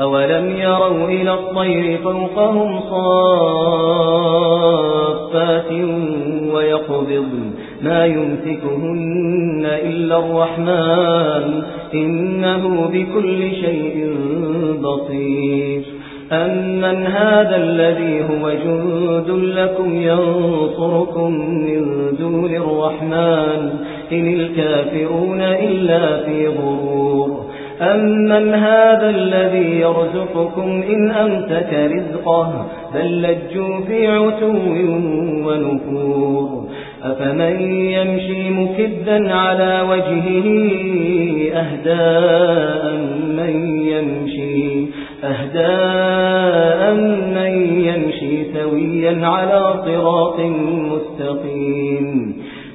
أولم يروا إلى الطير فوقهم صافات ويقبضن ما يمسكهن إلا الرحمن إنه بكل شيء بصير أمن هذا الذي هو جند لكم ينصركم من دون الرحمن إن الكافرون إلا في غرور أمن هذا الذي يرزقكم إن أمسك رزقه بل لجوا في عتو ونفور أفمن يمشي مكدا على وجهه أهداء من يمشي أهداء من يمشي سويا على صراط مستقيم